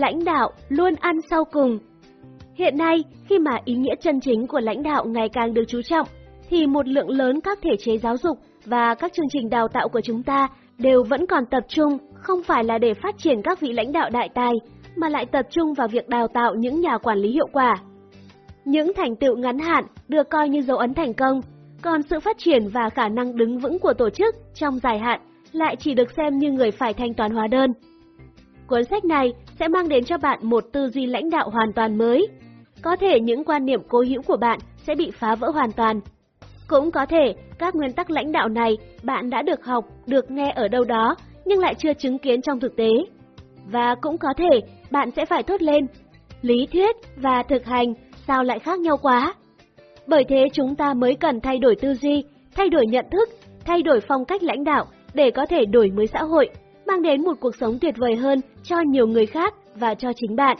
lãnh đạo luôn ăn sau cùng. Hiện nay, khi mà ý nghĩa chân chính của lãnh đạo ngày càng được chú trọng, thì một lượng lớn các thể chế giáo dục và các chương trình đào tạo của chúng ta đều vẫn còn tập trung không phải là để phát triển các vị lãnh đạo đại tài, mà lại tập trung vào việc đào tạo những nhà quản lý hiệu quả. Những thành tựu ngắn hạn được coi như dấu ấn thành công, còn sự phát triển và khả năng đứng vững của tổ chức trong dài hạn lại chỉ được xem như người phải thanh toán hóa đơn. Cuốn sách này sẽ mang đến cho bạn một tư duy lãnh đạo hoàn toàn mới. Có thể những quan niệm cố hữu của bạn sẽ bị phá vỡ hoàn toàn. Cũng có thể các nguyên tắc lãnh đạo này bạn đã được học, được nghe ở đâu đó nhưng lại chưa chứng kiến trong thực tế. Và cũng có thể bạn sẽ phải thốt lên, lý thuyết và thực hành sao lại khác nhau quá. Bởi thế chúng ta mới cần thay đổi tư duy, thay đổi nhận thức, thay đổi phong cách lãnh đạo để có thể đổi mới xã hội, mang đến một cuộc sống tuyệt vời hơn cho nhiều người khác và cho chính bạn.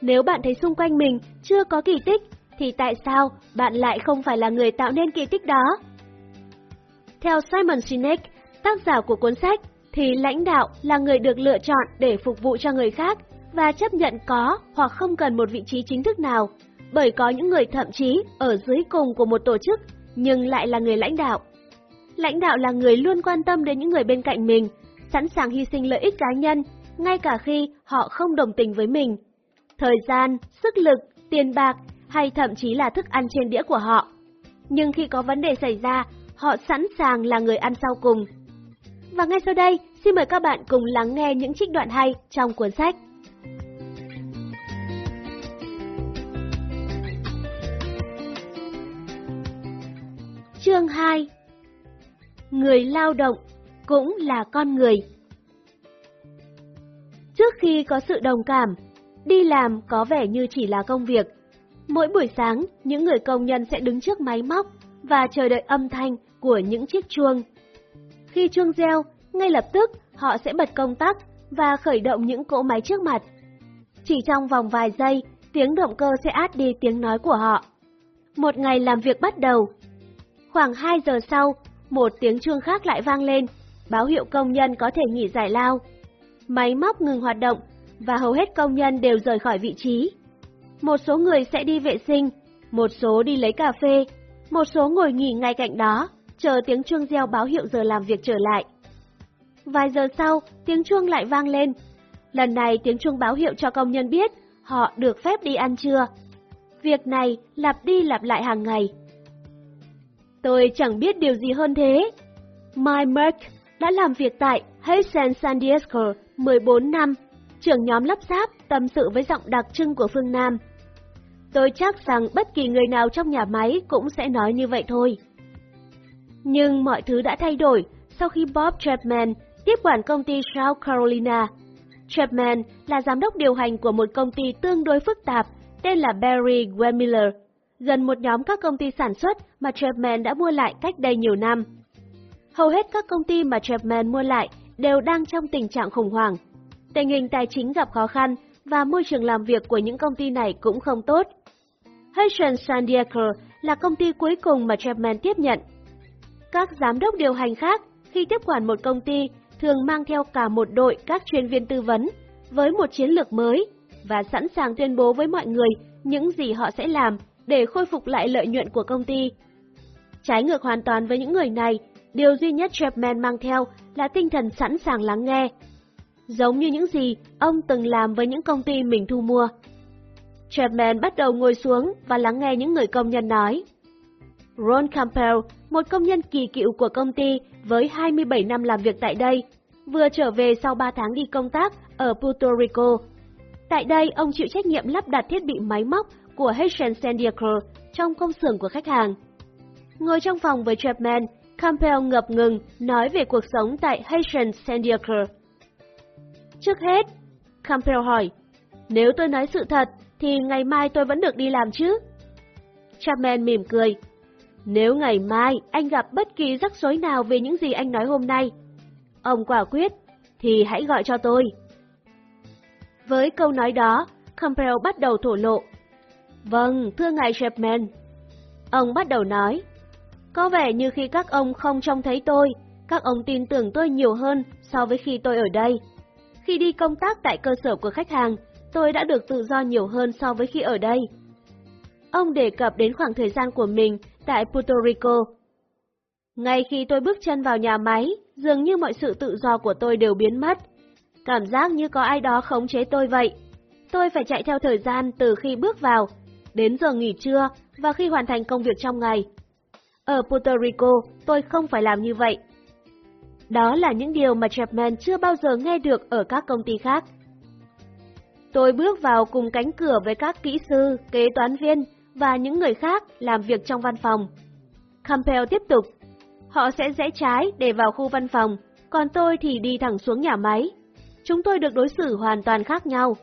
Nếu bạn thấy xung quanh mình chưa có kỳ tích, thì tại sao bạn lại không phải là người tạo nên kỳ tích đó? Theo Simon Sinek, tác giả của cuốn sách, thì lãnh đạo là người được lựa chọn để phục vụ cho người khác và chấp nhận có hoặc không cần một vị trí chính thức nào, bởi có những người thậm chí ở dưới cùng của một tổ chức nhưng lại là người lãnh đạo. Lãnh đạo là người luôn quan tâm đến những người bên cạnh mình, sẵn sàng hy sinh lợi ích cá nhân, ngay cả khi họ không đồng tình với mình. Thời gian, sức lực, tiền bạc hay thậm chí là thức ăn trên đĩa của họ. Nhưng khi có vấn đề xảy ra, họ sẵn sàng là người ăn sau cùng. Và ngay sau đây, xin mời các bạn cùng lắng nghe những trích đoạn hay trong cuốn sách. Chương 2 Người lao động cũng là con người Trước khi có sự đồng cảm, đi làm có vẻ như chỉ là công việc. Mỗi buổi sáng, những người công nhân sẽ đứng trước máy móc và chờ đợi âm thanh của những chiếc chuông. Khi chuông reo, ngay lập tức họ sẽ bật công tắc và khởi động những cỗ máy trước mặt. Chỉ trong vòng vài giây, tiếng động cơ sẽ át đi tiếng nói của họ. Một ngày làm việc bắt đầu. Khoảng 2 giờ sau, một tiếng chuông khác lại vang lên, báo hiệu công nhân có thể nghỉ giải lao. Máy móc ngừng hoạt động và hầu hết công nhân đều rời khỏi vị trí. Một số người sẽ đi vệ sinh, một số đi lấy cà phê, một số ngồi nghỉ ngay cạnh đó, chờ tiếng chuông reo báo hiệu giờ làm việc trở lại. Vài giờ sau, tiếng chuông lại vang lên. Lần này tiếng chuông báo hiệu cho công nhân biết họ được phép đi ăn trưa. Việc này lặp đi lặp lại hàng ngày. Tôi chẳng biết điều gì hơn thế. my Merck đã làm việc tại Haysen San Diego 14 năm, trưởng nhóm lắp ráp tâm sự với giọng đặc trưng của phương Nam. Tôi chắc rằng bất kỳ người nào trong nhà máy cũng sẽ nói như vậy thôi. Nhưng mọi thứ đã thay đổi sau khi Bob Chapman tiếp quản công ty South Carolina. Chapman là giám đốc điều hành của một công ty tương đối phức tạp tên là Barry Wemiller, gần một nhóm các công ty sản xuất mà Chapman đã mua lại cách đây nhiều năm. Hầu hết các công ty mà Chapman mua lại đều đang trong tình trạng khủng hoảng. Tình hình tài chính gặp khó khăn và môi trường làm việc của những công ty này cũng không tốt. Hudson San Diego là công ty cuối cùng mà Chapman tiếp nhận. Các giám đốc điều hành khác khi tiếp quản một công ty thường mang theo cả một đội các chuyên viên tư vấn với một chiến lược mới và sẵn sàng tuyên bố với mọi người những gì họ sẽ làm để khôi phục lại lợi nhuận của công ty. Trái ngược hoàn toàn với những người này, điều duy nhất Chapman mang theo là tinh thần sẵn sàng lắng nghe. Giống như những gì ông từng làm với những công ty mình thu mua. Chapman bắt đầu ngồi xuống và lắng nghe những người công nhân nói. Ron Campbell, một công nhân kỳ cựu của công ty với 27 năm làm việc tại đây, vừa trở về sau 3 tháng đi công tác ở Puerto Rico. Tại đây, ông chịu trách nhiệm lắp đặt thiết bị máy móc của Haitian San Diego trong công xưởng của khách hàng. Ngồi trong phòng với Chapman, Campbell ngập ngừng nói về cuộc sống tại Haitian San Diego. Trước hết, Campbell hỏi, nếu tôi nói sự thật, thì ngày mai tôi vẫn được đi làm chứ? Chapman mỉm cười. Nếu ngày mai anh gặp bất kỳ rắc rối nào về những gì anh nói hôm nay, ông quả quyết, thì hãy gọi cho tôi. Với câu nói đó, Campbell bắt đầu thổ lộ. Vâng, thưa ngài Chapman. Ông bắt đầu nói. Có vẻ như khi các ông không trông thấy tôi, các ông tin tưởng tôi nhiều hơn so với khi tôi ở đây. Khi đi công tác tại cơ sở của khách hàng, tôi đã được tự do nhiều hơn so với khi ở đây. Ông đề cập đến khoảng thời gian của mình tại Puerto Rico. Ngay khi tôi bước chân vào nhà máy, dường như mọi sự tự do của tôi đều biến mất. Cảm giác như có ai đó khống chế tôi vậy. Tôi phải chạy theo thời gian từ khi bước vào, đến giờ nghỉ trưa và khi hoàn thành công việc trong ngày. Ở Puerto Rico, tôi không phải làm như vậy. Đó là những điều mà Chapman chưa bao giờ nghe được ở các công ty khác. Tôi bước vào cùng cánh cửa với các kỹ sư, kế toán viên và những người khác làm việc trong văn phòng. Campbell tiếp tục. Họ sẽ rẽ trái để vào khu văn phòng, còn tôi thì đi thẳng xuống nhà máy. Chúng tôi được đối xử hoàn toàn khác nhau.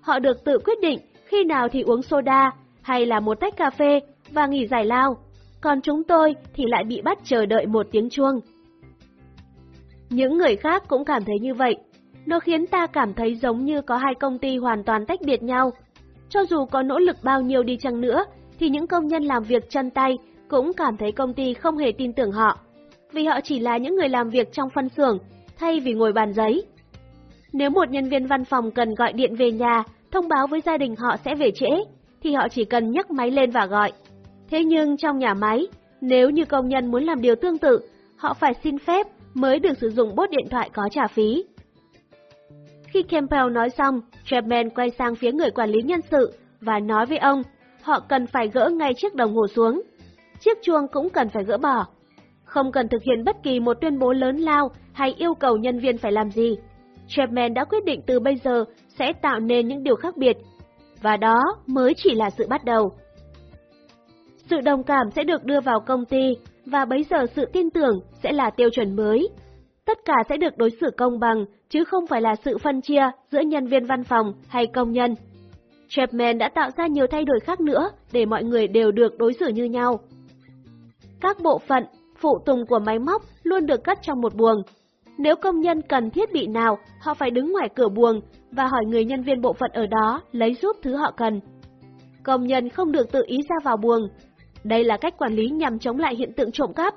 Họ được tự quyết định khi nào thì uống soda hay là một tách cà phê và nghỉ giải lao, còn chúng tôi thì lại bị bắt chờ đợi một tiếng chuông. Những người khác cũng cảm thấy như vậy. Nó khiến ta cảm thấy giống như có hai công ty hoàn toàn tách biệt nhau. Cho dù có nỗ lực bao nhiêu đi chăng nữa, thì những công nhân làm việc chân tay cũng cảm thấy công ty không hề tin tưởng họ, vì họ chỉ là những người làm việc trong phân xưởng thay vì ngồi bàn giấy. Nếu một nhân viên văn phòng cần gọi điện về nhà, thông báo với gia đình họ sẽ về trễ, thì họ chỉ cần nhấc máy lên và gọi. Thế nhưng trong nhà máy, nếu như công nhân muốn làm điều tương tự, họ phải xin phép mới được sử dụng bốt điện thoại có trả phí. Khi Campbell nói xong, Chapman quay sang phía người quản lý nhân sự và nói với ông, họ cần phải gỡ ngay chiếc đồng hồ xuống. Chiếc chuông cũng cần phải gỡ bỏ. Không cần thực hiện bất kỳ một tuyên bố lớn lao hay yêu cầu nhân viên phải làm gì. Chapman đã quyết định từ bây giờ sẽ tạo nên những điều khác biệt, và đó mới chỉ là sự bắt đầu. Sự đồng cảm sẽ được đưa vào công ty, và bấy giờ sự tin tưởng sẽ là tiêu chuẩn mới. Tất cả sẽ được đối xử công bằng, chứ không phải là sự phân chia giữa nhân viên văn phòng hay công nhân. Chapman đã tạo ra nhiều thay đổi khác nữa để mọi người đều được đối xử như nhau. Các bộ phận, phụ tùng của máy móc luôn được cất trong một buồng. Nếu công nhân cần thiết bị nào, họ phải đứng ngoài cửa buồng và hỏi người nhân viên bộ phận ở đó lấy giúp thứ họ cần. Công nhân không được tự ý ra vào buồng. Đây là cách quản lý nhằm chống lại hiện tượng trộm cắp.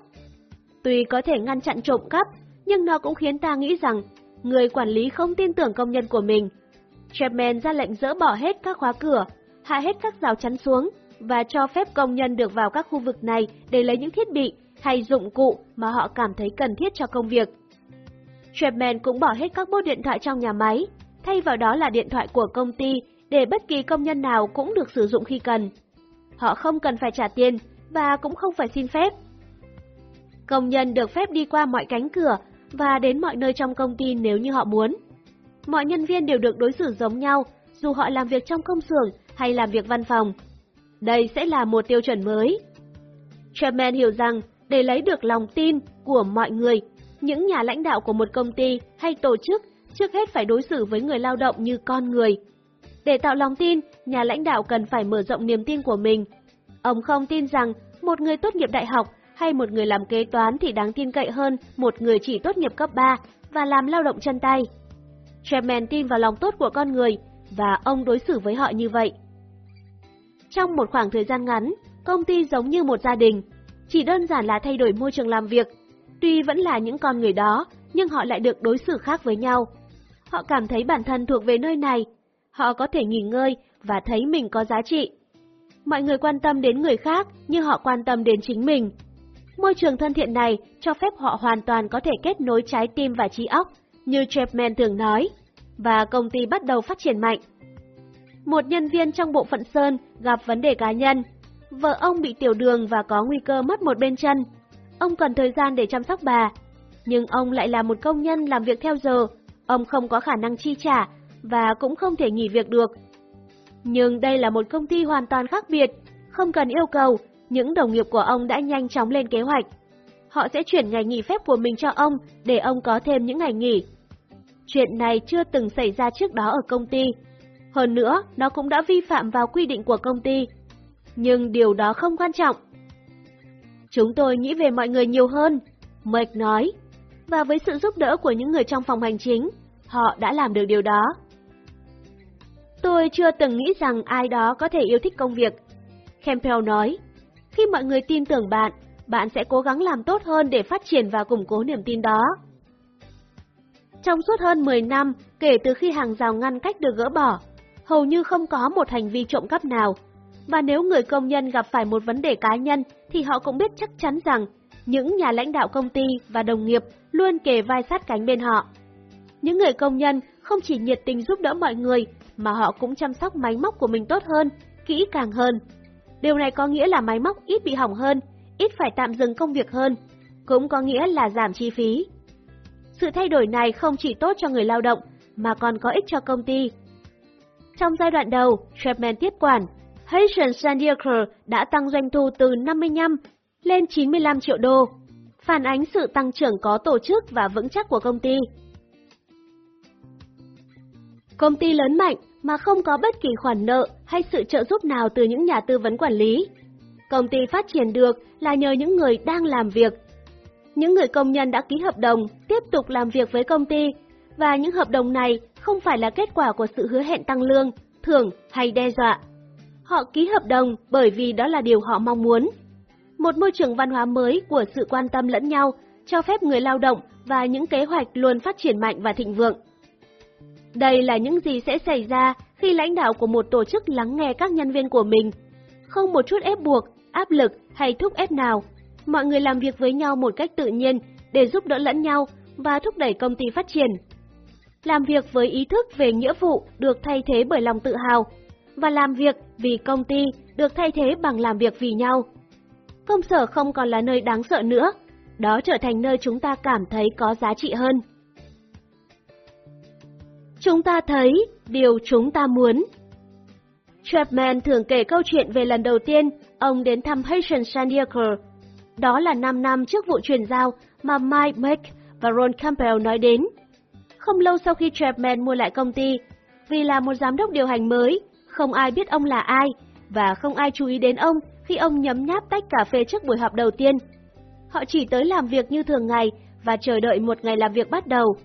Tuy có thể ngăn chặn trộm cắp, nhưng nó cũng khiến ta nghĩ rằng người quản lý không tin tưởng công nhân của mình. Chapman ra lệnh dỡ bỏ hết các khóa cửa, hạ hết các rào chắn xuống và cho phép công nhân được vào các khu vực này để lấy những thiết bị hay dụng cụ mà họ cảm thấy cần thiết cho công việc. Chapman cũng bỏ hết các bốt điện thoại trong nhà máy, thay vào đó là điện thoại của công ty để bất kỳ công nhân nào cũng được sử dụng khi cần. Họ không cần phải trả tiền và cũng không phải xin phép. Công nhân được phép đi qua mọi cánh cửa và đến mọi nơi trong công ty nếu như họ muốn. Mọi nhân viên đều được đối xử giống nhau, dù họ làm việc trong công xưởng hay làm việc văn phòng. Đây sẽ là một tiêu chuẩn mới. Chairman hiểu rằng để lấy được lòng tin của mọi người, những nhà lãnh đạo của một công ty hay tổ chức trước hết phải đối xử với người lao động như con người. Để tạo lòng tin, nhà lãnh đạo cần phải mở rộng niềm tin của mình. Ông không tin rằng một người tốt nghiệp đại học hay một người làm kế toán thì đáng tin cậy hơn một người chỉ tốt nghiệp cấp 3 và làm lao động chân tay. Chapman tin vào lòng tốt của con người và ông đối xử với họ như vậy. Trong một khoảng thời gian ngắn, công ty giống như một gia đình, chỉ đơn giản là thay đổi môi trường làm việc. Tuy vẫn là những con người đó, nhưng họ lại được đối xử khác với nhau. Họ cảm thấy bản thân thuộc về nơi này, họ có thể nghỉ ngơi và thấy mình có giá trị. Mọi người quan tâm đến người khác như họ quan tâm đến chính mình. Môi trường thân thiện này cho phép họ hoàn toàn có thể kết nối trái tim và trí óc, như Chapman thường nói, và công ty bắt đầu phát triển mạnh. Một nhân viên trong bộ phận Sơn gặp vấn đề cá nhân. Vợ ông bị tiểu đường và có nguy cơ mất một bên chân. Ông cần thời gian để chăm sóc bà. Nhưng ông lại là một công nhân làm việc theo giờ. Ông không có khả năng chi trả và cũng không thể nghỉ việc được. Nhưng đây là một công ty hoàn toàn khác biệt. Không cần yêu cầu, những đồng nghiệp của ông đã nhanh chóng lên kế hoạch. Họ sẽ chuyển ngày nghỉ phép của mình cho ông để ông có thêm những ngày nghỉ. Chuyện này chưa từng xảy ra trước đó ở công ty. Hơn nữa, nó cũng đã vi phạm vào quy định của công ty. Nhưng điều đó không quan trọng. Chúng tôi nghĩ về mọi người nhiều hơn, Mike nói. Và với sự giúp đỡ của những người trong phòng hành chính, họ đã làm được điều đó. Tôi chưa từng nghĩ rằng ai đó có thể yêu thích công việc. Campbell nói, khi mọi người tin tưởng bạn, bạn sẽ cố gắng làm tốt hơn để phát triển và củng cố niềm tin đó. Trong suốt hơn 10 năm kể từ khi hàng rào ngăn cách được gỡ bỏ, hầu như không có một hành vi trộm cắp nào. Và nếu người công nhân gặp phải một vấn đề cá nhân thì họ cũng biết chắc chắn rằng những nhà lãnh đạo công ty và đồng nghiệp luôn kề vai sát cánh bên họ. Những người công nhân không chỉ nhiệt tình giúp đỡ mọi người mà họ cũng chăm sóc máy móc của mình tốt hơn, kỹ càng hơn. Điều này có nghĩa là máy móc ít bị hỏng hơn, ít phải tạm dừng công việc hơn, cũng có nghĩa là giảm chi phí. Sự thay đổi này không chỉ tốt cho người lao động mà còn có ích cho công ty. Trong giai đoạn đầu, Chapman tiếp quản, Haitian Sandiacre đã tăng doanh thu từ 55 lên 95 triệu đô, phản ánh sự tăng trưởng có tổ chức và vững chắc của công ty. Công ty lớn mạnh mà không có bất kỳ khoản nợ hay sự trợ giúp nào từ những nhà tư vấn quản lý. Công ty phát triển được là nhờ những người đang làm việc. Những người công nhân đã ký hợp đồng tiếp tục làm việc với công ty và những hợp đồng này không phải là kết quả của sự hứa hẹn tăng lương, thưởng hay đe dọa. Họ ký hợp đồng bởi vì đó là điều họ mong muốn. Một môi trường văn hóa mới của sự quan tâm lẫn nhau cho phép người lao động và những kế hoạch luôn phát triển mạnh và thịnh vượng. Đây là những gì sẽ xảy ra khi lãnh đạo của một tổ chức lắng nghe các nhân viên của mình. Không một chút ép buộc, áp lực hay thúc ép nào. Mọi người làm việc với nhau một cách tự nhiên để giúp đỡ lẫn nhau và thúc đẩy công ty phát triển. Làm việc với ý thức về nghĩa vụ được thay thế bởi lòng tự hào, và làm việc vì công ty được thay thế bằng làm việc vì nhau. Công sở không còn là nơi đáng sợ nữa, đó trở thành nơi chúng ta cảm thấy có giá trị hơn. Chúng ta thấy điều chúng ta muốn. Chapman thường kể câu chuyện về lần đầu tiên ông đến thăm Haitian Sandiacre. Đó là 5 năm trước vụ chuyển giao mà Mike Mack và Ron Campbell nói đến. Không lâu sau khi Chapman mua lại công ty, vì là một giám đốc điều hành mới, không ai biết ông là ai và không ai chú ý đến ông khi ông nhấm nháp tách cà phê trước buổi họp đầu tiên. Họ chỉ tới làm việc như thường ngày và chờ đợi một ngày làm việc bắt đầu.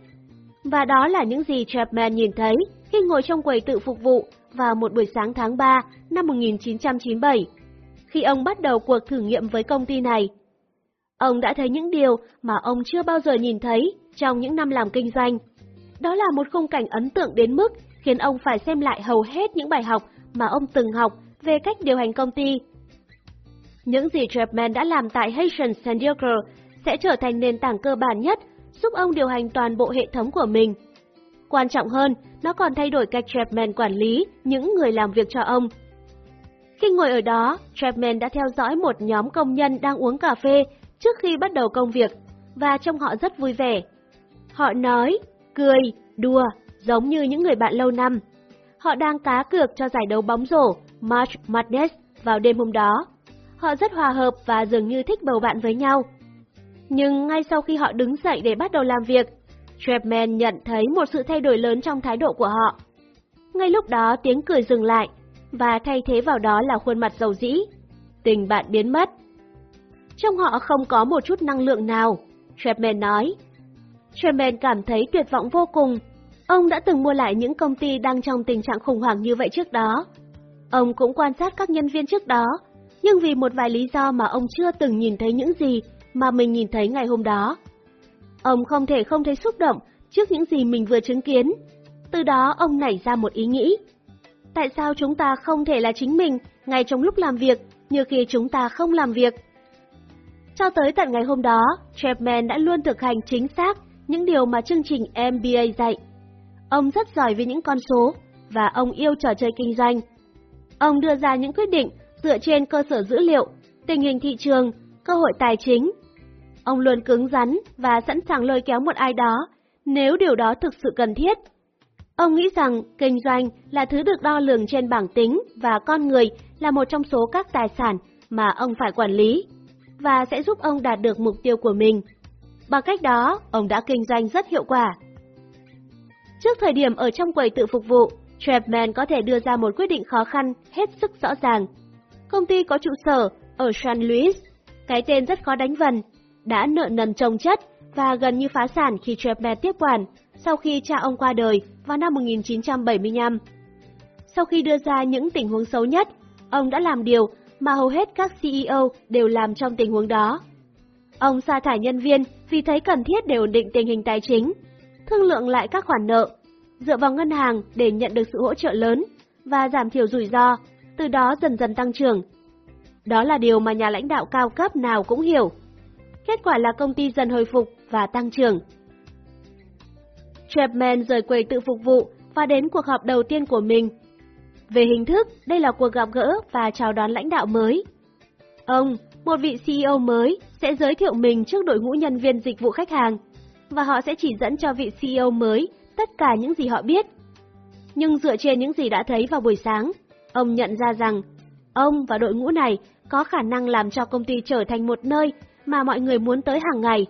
Và đó là những gì Chapman nhìn thấy khi ngồi trong quầy tự phục vụ vào một buổi sáng tháng 3 năm 1997, khi ông bắt đầu cuộc thử nghiệm với công ty này. Ông đã thấy những điều mà ông chưa bao giờ nhìn thấy trong những năm làm kinh doanh. Đó là một khung cảnh ấn tượng đến mức khiến ông phải xem lại hầu hết những bài học mà ông từng học về cách điều hành công ty. Những gì Chapman đã làm tại Haitian Sandiacre sẽ trở thành nền tảng cơ bản nhất giúp ông điều hành toàn bộ hệ thống của mình. Quan trọng hơn, nó còn thay đổi cách Chapman quản lý những người làm việc cho ông. Khi ngồi ở đó, Chapman đã theo dõi một nhóm công nhân đang uống cà phê trước khi bắt đầu công việc, và trông họ rất vui vẻ. Họ nói, cười, đùa, giống như những người bạn lâu năm. Họ đang cá cược cho giải đấu bóng rổ March Madness vào đêm hôm đó. Họ rất hòa hợp và dường như thích bầu bạn với nhau. Nhưng ngay sau khi họ đứng dậy để bắt đầu làm việc, Trapman nhận thấy một sự thay đổi lớn trong thái độ của họ. Ngay lúc đó tiếng cười dừng lại, và thay thế vào đó là khuôn mặt dầu dĩ. Tình bạn biến mất. Trong họ không có một chút năng lượng nào, Trapman nói. Trapman cảm thấy tuyệt vọng vô cùng. Ông đã từng mua lại những công ty đang trong tình trạng khủng hoảng như vậy trước đó. Ông cũng quan sát các nhân viên trước đó, nhưng vì một vài lý do mà ông chưa từng nhìn thấy những gì mà mình nhìn thấy ngày hôm đó. Ông không thể không thấy xúc động trước những gì mình vừa chứng kiến. Từ đó ông nảy ra một ý nghĩ. Tại sao chúng ta không thể là chính mình ngay trong lúc làm việc như khi chúng ta không làm việc? Cho tới tận ngày hôm đó, Chapman đã luôn thực hành chính xác những điều mà chương trình MBA dạy. Ông rất giỏi với những con số và ông yêu trò chơi kinh doanh. Ông đưa ra những quyết định dựa trên cơ sở dữ liệu, tình hình thị trường, cơ hội tài chính. Ông luôn cứng rắn và sẵn sàng lôi kéo một ai đó nếu điều đó thực sự cần thiết. Ông nghĩ rằng kinh doanh là thứ được đo lường trên bảng tính và con người là một trong số các tài sản mà ông phải quản lý và sẽ giúp ông đạt được mục tiêu của mình. Bằng cách đó, ông đã kinh doanh rất hiệu quả. Trước thời điểm ở trong quầy tự phục vụ, Trapman có thể đưa ra một quyết định khó khăn hết sức rõ ràng. Công ty có trụ sở ở San Luis, cái tên rất khó đánh vần, đã nợ nần trông chất và gần như phá sản khi Chapman tiếp quản sau khi cha ông qua đời vào năm 1975. Sau khi đưa ra những tình huống xấu nhất, ông đã làm điều mà hầu hết các CEO đều làm trong tình huống đó. Ông sa thải nhân viên vì thấy cần thiết để ổn định tình hình tài chính. thương lượng lại các khoản nợ, dựa vào ngân hàng để nhận được sự hỗ trợ lớn và giảm thiểu rủi ro, từ đó dần dần tăng trưởng. Đó là điều mà nhà lãnh đạo cao cấp nào cũng hiểu. Kết quả là công ty dần hồi phục và tăng trưởng. Chapman rời quầy tự phục vụ và đến cuộc họp đầu tiên của mình. Về hình thức, đây là cuộc gặp gỡ và chào đón lãnh đạo mới. Ông, một vị CEO mới, sẽ giới thiệu mình trước đội ngũ nhân viên dịch vụ khách hàng, và họ sẽ chỉ dẫn cho vị CEO mới tất cả những gì họ biết. Nhưng dựa trên những gì đã thấy vào buổi sáng, ông nhận ra rằng ông và đội ngũ này có khả năng làm cho công ty trở thành một nơi mà mọi người muốn tới hàng ngày.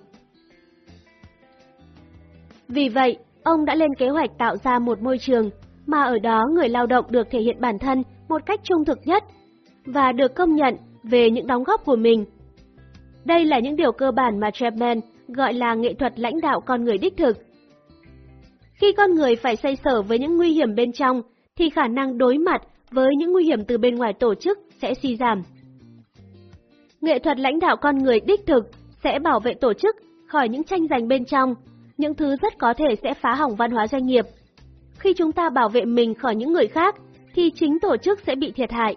Vì vậy, ông đã lên kế hoạch tạo ra một môi trường mà ở đó người lao động được thể hiện bản thân một cách trung thực nhất và được công nhận về những đóng góp của mình. Đây là những điều cơ bản mà Chapman gọi là nghệ thuật lãnh đạo con người đích thực. Khi con người phải xây sở với những nguy hiểm bên trong, thì khả năng đối mặt với những nguy hiểm từ bên ngoài tổ chức sẽ suy giảm. Nghệ thuật lãnh đạo con người đích thực sẽ bảo vệ tổ chức khỏi những tranh giành bên trong, những thứ rất có thể sẽ phá hỏng văn hóa doanh nghiệp. Khi chúng ta bảo vệ mình khỏi những người khác, thì chính tổ chức sẽ bị thiệt hại.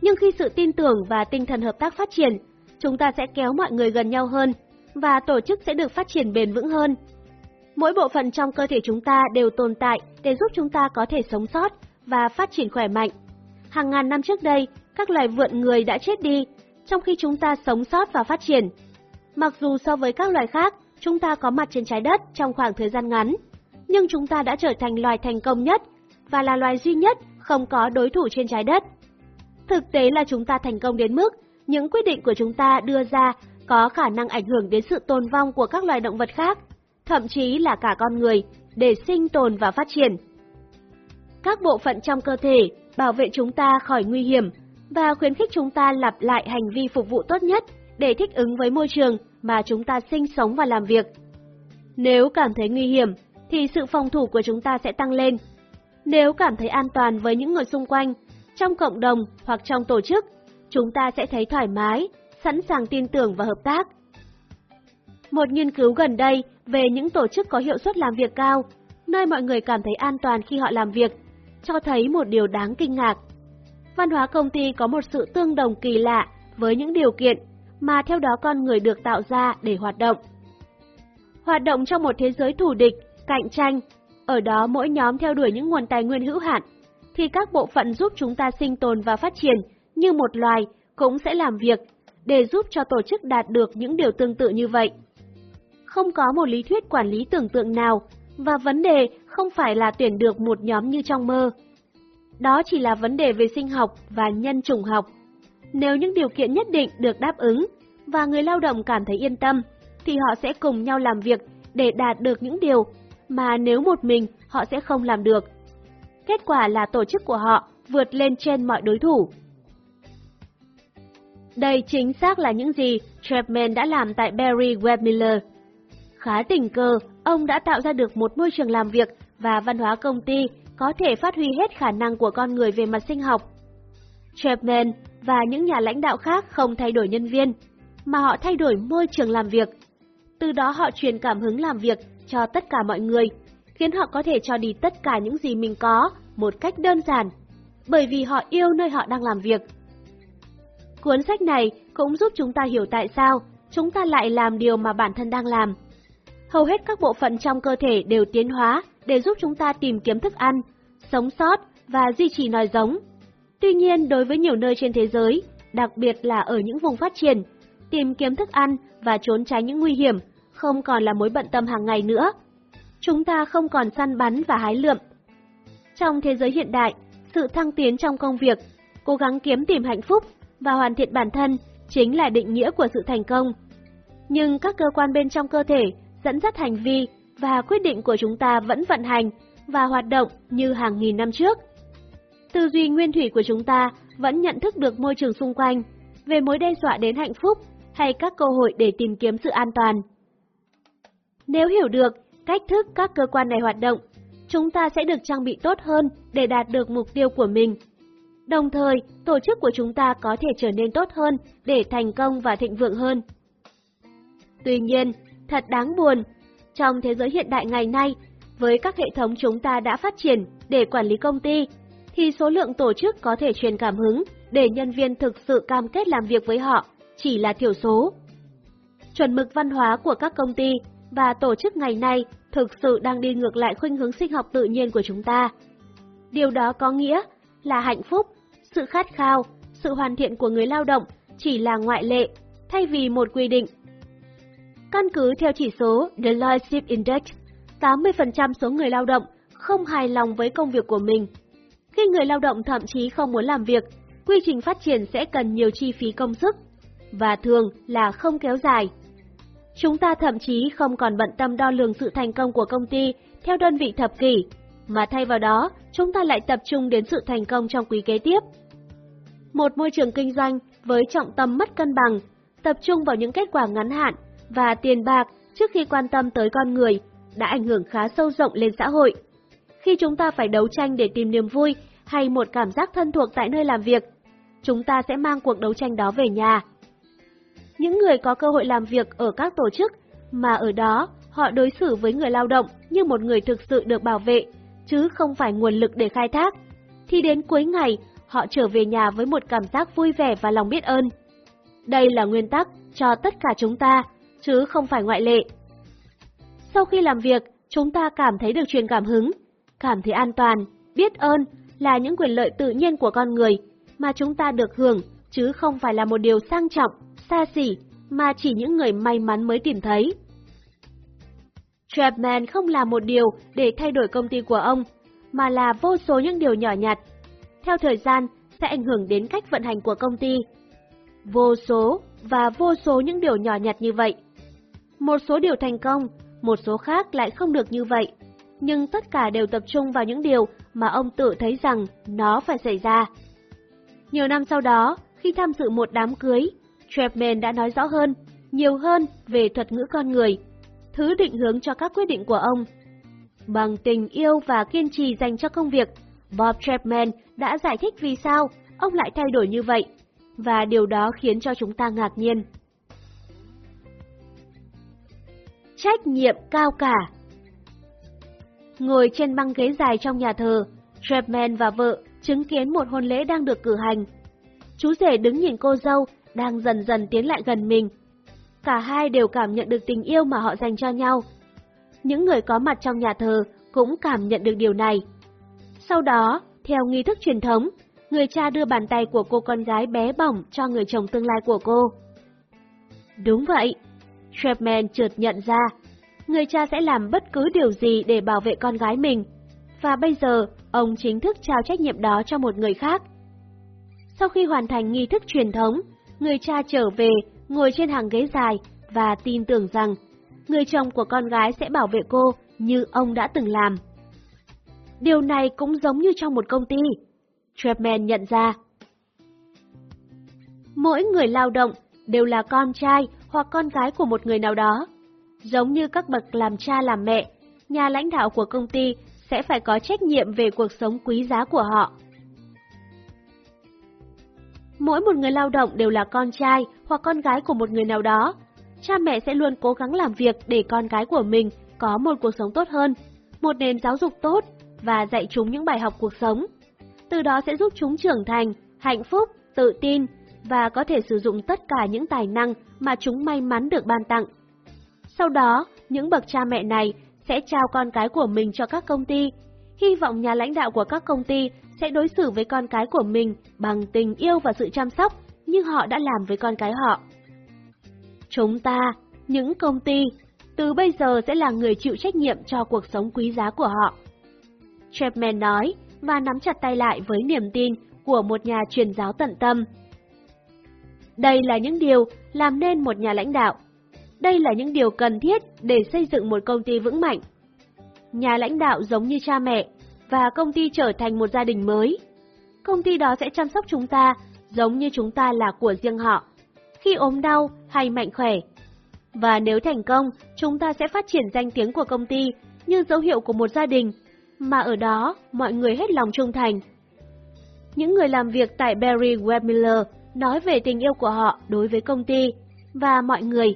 Nhưng khi sự tin tưởng và tinh thần hợp tác phát triển, chúng ta sẽ kéo mọi người gần nhau hơn, và tổ chức sẽ được phát triển bền vững hơn. Mỗi bộ phận trong cơ thể chúng ta đều tồn tại để giúp chúng ta có thể sống sót và phát triển khỏe mạnh. Hàng ngàn năm trước đây, các loài vượn người đã chết đi, trong khi chúng ta sống sót và phát triển. Mặc dù so với các loài khác, chúng ta có mặt trên trái đất trong khoảng thời gian ngắn, nhưng chúng ta đã trở thành loài thành công nhất và là loài duy nhất không có đối thủ trên trái đất. Thực tế là chúng ta thành công đến mức những quyết định của chúng ta đưa ra có khả năng ảnh hưởng đến sự tồn vong của các loài động vật khác, thậm chí là cả con người, để sinh tồn và phát triển. Các bộ phận trong cơ thể bảo vệ chúng ta khỏi nguy hiểm và khuyến khích chúng ta lặp lại hành vi phục vụ tốt nhất để thích ứng với môi trường mà chúng ta sinh sống và làm việc. Nếu cảm thấy nguy hiểm, thì sự phòng thủ của chúng ta sẽ tăng lên. Nếu cảm thấy an toàn với những người xung quanh, trong cộng đồng hoặc trong tổ chức, chúng ta sẽ thấy thoải mái, sẵn sàng tin tưởng và hợp tác. Một nghiên cứu gần đây về những tổ chức có hiệu suất làm việc cao, nơi mọi người cảm thấy an toàn khi họ làm việc, cho thấy một điều đáng kinh ngạc. Văn hóa công ty có một sự tương đồng kỳ lạ với những điều kiện mà theo đó con người được tạo ra để hoạt động. Hoạt động trong một thế giới thù địch, cạnh tranh, ở đó mỗi nhóm theo đuổi những nguồn tài nguyên hữu hạn, thì các bộ phận giúp chúng ta sinh tồn và phát triển như một loài cũng sẽ làm việc để giúp cho tổ chức đạt được những điều tương tự như vậy. Không có một lý thuyết quản lý tưởng tượng nào, và vấn đề không phải là tuyển được một nhóm như trong mơ. Đó chỉ là vấn đề về sinh học và nhân chủng học. Nếu những điều kiện nhất định được đáp ứng và người lao động cảm thấy yên tâm, thì họ sẽ cùng nhau làm việc để đạt được những điều mà nếu một mình họ sẽ không làm được. Kết quả là tổ chức của họ vượt lên trên mọi đối thủ. Đây chính xác là những gì Chapman đã làm tại Barry Webmiller. Khá tình cờ, ông đã tạo ra được một môi trường làm việc và văn hóa công ty có thể phát huy hết khả năng của con người về mặt sinh học. Chapman và những nhà lãnh đạo khác không thay đổi nhân viên, mà họ thay đổi môi trường làm việc. Từ đó họ truyền cảm hứng làm việc cho tất cả mọi người, khiến họ có thể cho đi tất cả những gì mình có một cách đơn giản, bởi vì họ yêu nơi họ đang làm việc. Cuốn sách này cũng giúp chúng ta hiểu tại sao chúng ta lại làm điều mà bản thân đang làm. Hầu hết các bộ phận trong cơ thể đều tiến hóa để giúp chúng ta tìm kiếm thức ăn, sống sót và duy trì nòi giống. Tuy nhiên, đối với nhiều nơi trên thế giới, đặc biệt là ở những vùng phát triển, tìm kiếm thức ăn và trốn tránh những nguy hiểm không còn là mối bận tâm hàng ngày nữa. Chúng ta không còn săn bắn và hái lượm. Trong thế giới hiện đại, sự thăng tiến trong công việc, cố gắng kiếm tìm hạnh phúc và hoàn thiện bản thân chính là định nghĩa của sự thành công. Nhưng các cơ quan bên trong cơ thể dẫn dắt hành vi và quyết định của chúng ta vẫn vận hành và hoạt động như hàng nghìn năm trước. Tư duy nguyên thủy của chúng ta vẫn nhận thức được môi trường xung quanh, về mối đe dọa đến hạnh phúc hay các cơ hội để tìm kiếm sự an toàn. Nếu hiểu được cách thức các cơ quan này hoạt động, chúng ta sẽ được trang bị tốt hơn để đạt được mục tiêu của mình. Đồng thời, tổ chức của chúng ta có thể trở nên tốt hơn để thành công và thịnh vượng hơn. Tuy nhiên, thật đáng buồn, trong thế giới hiện đại ngày nay, với các hệ thống chúng ta đã phát triển để quản lý công ty, thì số lượng tổ chức có thể truyền cảm hứng để nhân viên thực sự cam kết làm việc với họ chỉ là thiểu số. Chuẩn mực văn hóa của các công ty và tổ chức ngày nay thực sự đang đi ngược lại khuynh hướng sinh học tự nhiên của chúng ta. Điều đó có nghĩa là hạnh phúc, sự khát khao, sự hoàn thiện của người lao động chỉ là ngoại lệ, thay vì một quy định. Căn cứ theo chỉ số The Leadership Index, 80% số người lao động không hài lòng với công việc của mình. Khi người lao động thậm chí không muốn làm việc, quy trình phát triển sẽ cần nhiều chi phí công sức, và thường là không kéo dài. Chúng ta thậm chí không còn bận tâm đo lường sự thành công của công ty theo đơn vị thập kỷ, mà thay vào đó, chúng ta lại tập trung đến sự thành công trong quý kế tiếp. Một môi trường kinh doanh với trọng tâm mất cân bằng, tập trung vào những kết quả ngắn hạn và tiền bạc trước khi quan tâm tới con người đã ảnh hưởng khá sâu rộng lên xã hội. Khi chúng ta phải đấu tranh để tìm niềm vui hay một cảm giác thân thuộc tại nơi làm việc, chúng ta sẽ mang cuộc đấu tranh đó về nhà. Những người có cơ hội làm việc ở các tổ chức mà ở đó họ đối xử với người lao động như một người thực sự được bảo vệ, chứ không phải nguồn lực để khai thác, thì đến cuối ngày họ trở về nhà với một cảm giác vui vẻ và lòng biết ơn. Đây là nguyên tắc cho tất cả chúng ta, chứ không phải ngoại lệ. Sau khi làm việc, chúng ta cảm thấy được truyền cảm hứng, cảm thấy an toàn, biết ơn là những quyền lợi tự nhiên của con người mà chúng ta được hưởng, chứ không phải là một điều sang trọng, xa xỉ mà chỉ những người may mắn mới tìm thấy. Trapman không làm một điều để thay đổi công ty của ông, mà là vô số những điều nhỏ nhặt. Theo thời gian, sẽ ảnh hưởng đến cách vận hành của công ty. Vô số và vô số những điều nhỏ nhặt như vậy. Một số điều thành công, một số khác lại không được như vậy. Nhưng tất cả đều tập trung vào những điều mà ông tự thấy rằng nó phải xảy ra. Nhiều năm sau đó, khi tham dự một đám cưới, Chapman đã nói rõ hơn, nhiều hơn về thuật ngữ con người, thứ định hướng cho các quyết định của ông. Bằng tình yêu và kiên trì dành cho công việc, Bob Chapman đã giải thích vì sao ông lại thay đổi như vậy, và điều đó khiến cho chúng ta ngạc nhiên. Trách nhiệm cao cả Ngồi trên băng ghế dài trong nhà thờ, Chapman và vợ chứng kiến một hôn lễ đang được cử hành. Chú rể đứng nhìn cô dâu đang dần dần tiến lại gần mình. Cả hai đều cảm nhận được tình yêu mà họ dành cho nhau. Những người có mặt trong nhà thờ cũng cảm nhận được điều này. Sau đó, theo nghi thức truyền thống, người cha đưa bàn tay của cô con gái bé bỏng cho người chồng tương lai của cô. Đúng vậy, Trapman chợt nhận ra, người cha sẽ làm bất cứ điều gì để bảo vệ con gái mình, và bây giờ ông chính thức trao trách nhiệm đó cho một người khác. Sau khi hoàn thành nghi thức truyền thống, người cha trở về, ngồi trên hàng ghế dài và tin tưởng rằng người chồng của con gái sẽ bảo vệ cô như ông đã từng làm. Điều này cũng giống như trong một công ty. Trapman nhận ra. Mỗi người lao động đều là con trai hoặc con gái của một người nào đó. Giống như các bậc làm cha làm mẹ, nhà lãnh đạo của công ty sẽ phải có trách nhiệm về cuộc sống quý giá của họ. Mỗi một người lao động đều là con trai hoặc con gái của một người nào đó. Cha mẹ sẽ luôn cố gắng làm việc để con gái của mình có một cuộc sống tốt hơn, một nền giáo dục tốt và dạy chúng những bài học cuộc sống. Từ đó sẽ giúp chúng trưởng thành, hạnh phúc, tự tin và có thể sử dụng tất cả những tài năng mà chúng may mắn được ban tặng. Sau đó, những bậc cha mẹ này sẽ trao con cái của mình cho các công ty, hy vọng nhà lãnh đạo của các công ty sẽ đối xử với con cái của mình bằng tình yêu và sự chăm sóc như họ đã làm với con cái họ. Chúng ta, những công ty, từ bây giờ sẽ là người chịu trách nhiệm cho cuộc sống quý giá của họ. Chapman nói và nắm chặt tay lại với niềm tin của một nhà truyền giáo tận tâm. Đây là những điều làm nên một nhà lãnh đạo. Đây là những điều cần thiết để xây dựng một công ty vững mạnh. Nhà lãnh đạo giống như cha mẹ, và công ty trở thành một gia đình mới. Công ty đó sẽ chăm sóc chúng ta giống như chúng ta là của riêng họ, khi ốm đau hay mạnh khỏe. Và nếu thành công, chúng ta sẽ phát triển danh tiếng của công ty như dấu hiệu của một gia đình, mà ở đó mọi người hết lòng trung thành. Những người làm việc tại Barry Webmiller nói về tình yêu của họ đối với công ty và mọi người.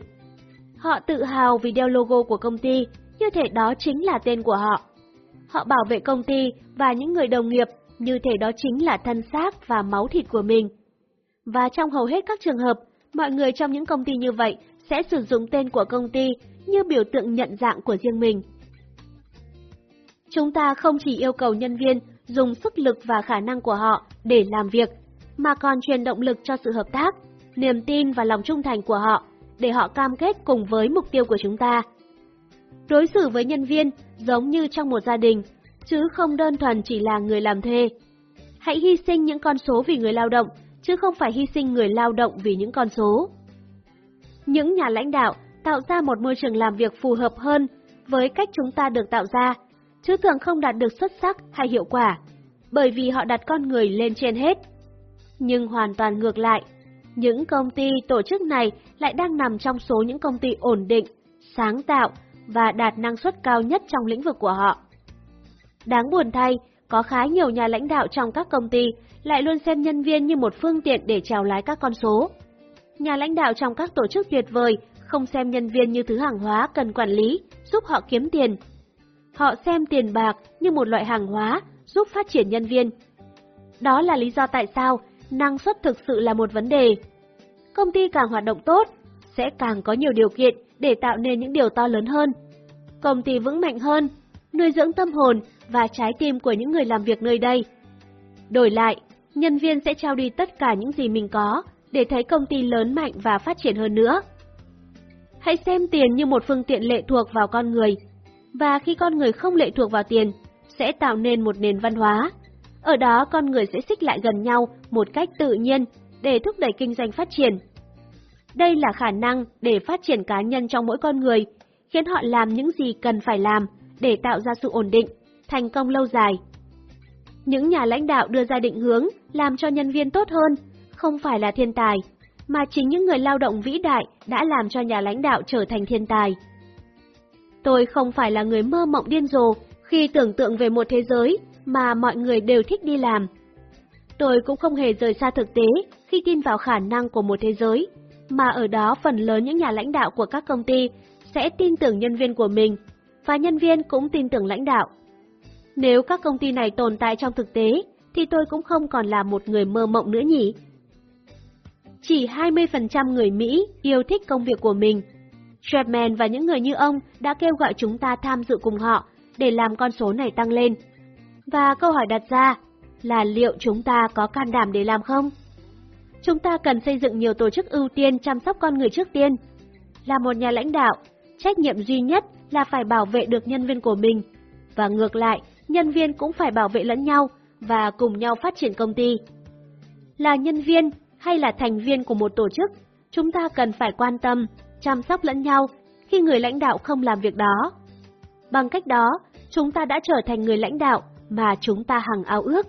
Họ tự hào vì đeo logo của công ty, như thể đó chính là tên của họ. họ bảo vệ công ty và những người đồng nghiệp như thể đó chính là thân xác và máu thịt của mình. Và trong hầu hết các trường hợp, mọi người trong những công ty như vậy sẽ sử dụng tên của công ty như biểu tượng nhận dạng của riêng mình. Chúng ta không chỉ yêu cầu nhân viên dùng sức lực và khả năng của họ để làm việc, mà còn truyền động lực cho sự hợp tác, niềm tin và lòng trung thành của họ để họ cam kết cùng với mục tiêu của chúng ta. Đối xử với nhân viên giống như trong một gia đình, chứ không đơn thuần chỉ là người làm thuê. Hãy hy sinh những con số vì người lao động, chứ không phải hy sinh người lao động vì những con số. Những nhà lãnh đạo tạo ra một môi trường làm việc phù hợp hơn với cách chúng ta được tạo ra, chứ thường không đạt được xuất sắc hay hiệu quả, bởi vì họ đặt con người lên trên hết. Nhưng hoàn toàn ngược lại, những công ty tổ chức này lại đang nằm trong số những công ty ổn định, sáng tạo và đạt năng suất cao nhất trong lĩnh vực của họ. Đáng buồn thay, có khá nhiều nhà lãnh đạo trong các công ty lại luôn xem nhân viên như một phương tiện để trèo lái các con số. Nhà lãnh đạo trong các tổ chức tuyệt vời không xem nhân viên như thứ hàng hóa cần quản lý, giúp họ kiếm tiền. Họ xem tiền bạc như một loại hàng hóa giúp phát triển nhân viên. Đó là lý do tại sao năng suất thực sự là một vấn đề. Công ty càng hoạt động tốt, sẽ càng có nhiều điều kiện để tạo nên những điều to lớn hơn. Công ty vững mạnh hơn, nuôi dưỡng tâm hồn và trái tim của những người làm việc nơi đây. Đổi lại, nhân viên sẽ trao đi tất cả những gì mình có để thấy công ty lớn mạnh và phát triển hơn nữa. Hãy xem tiền như một phương tiện lệ thuộc vào con người, và khi con người không lệ thuộc vào tiền, sẽ tạo nên một nền văn hóa. Ở đó con người sẽ xích lại gần nhau một cách tự nhiên để thúc đẩy kinh doanh phát triển. Đây là khả năng để phát triển cá nhân trong mỗi con người, khiến họ làm những gì cần phải làm để tạo ra sự ổn định, thành công lâu dài. Những nhà lãnh đạo đưa ra định hướng làm cho nhân viên tốt hơn, không phải là thiên tài, mà chính những người lao động vĩ đại đã làm cho nhà lãnh đạo trở thành thiên tài. Tôi không phải là người mơ mộng điên rồ khi tưởng tượng về một thế giới mà mọi người đều thích đi làm. Tôi cũng không hề rời xa thực tế khi tin vào khả năng của một thế giới, mà ở đó phần lớn những nhà lãnh đạo của các công ty sẽ tin tưởng nhân viên của mình, và nhân viên cũng tin tưởng lãnh đạo. Nếu các công ty này tồn tại trong thực tế, thì tôi cũng không còn là một người mơ mộng nữa nhỉ. Chỉ 20% người Mỹ yêu thích công việc của mình. Chapman và những người như ông đã kêu gọi chúng ta tham dự cùng họ để làm con số này tăng lên. Và câu hỏi đặt ra là liệu chúng ta có can đảm để làm không? Chúng ta cần xây dựng nhiều tổ chức ưu tiên chăm sóc con người trước tiên. Là một nhà lãnh đạo, trách nhiệm duy nhất là phải bảo vệ được nhân viên của mình. Và ngược lại, nhân viên cũng phải bảo vệ lẫn nhau và cùng nhau phát triển công ty. Là nhân viên hay là thành viên của một tổ chức, chúng ta cần phải quan tâm, chăm sóc lẫn nhau khi người lãnh đạo không làm việc đó. Bằng cách đó, chúng ta đã trở thành người lãnh đạo mà chúng ta hằng ao ước.